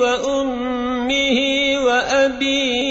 وأمه وأبيه